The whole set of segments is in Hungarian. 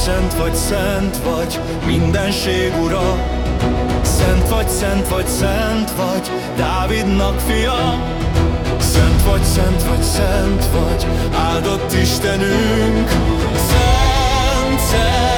szent vagy, mindenség ura. Szent vagy, szent vagy, szent vagy, Dávidnak fia. Szent vagy, szent vagy, szent vagy, áldott Istenünk. Szent, szent,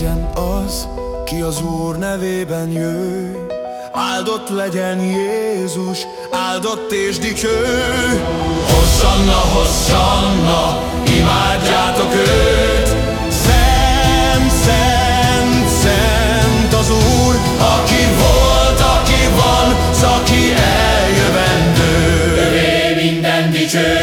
legyen az, ki az Úr nevében jöjj. Áldott legyen Jézus, áldott és dicső. Hosszanna, hosszanna, imádjátok őt. Szent, szent, szent az Úr, aki volt, aki van, aki eljövendő. Övé minden dicső.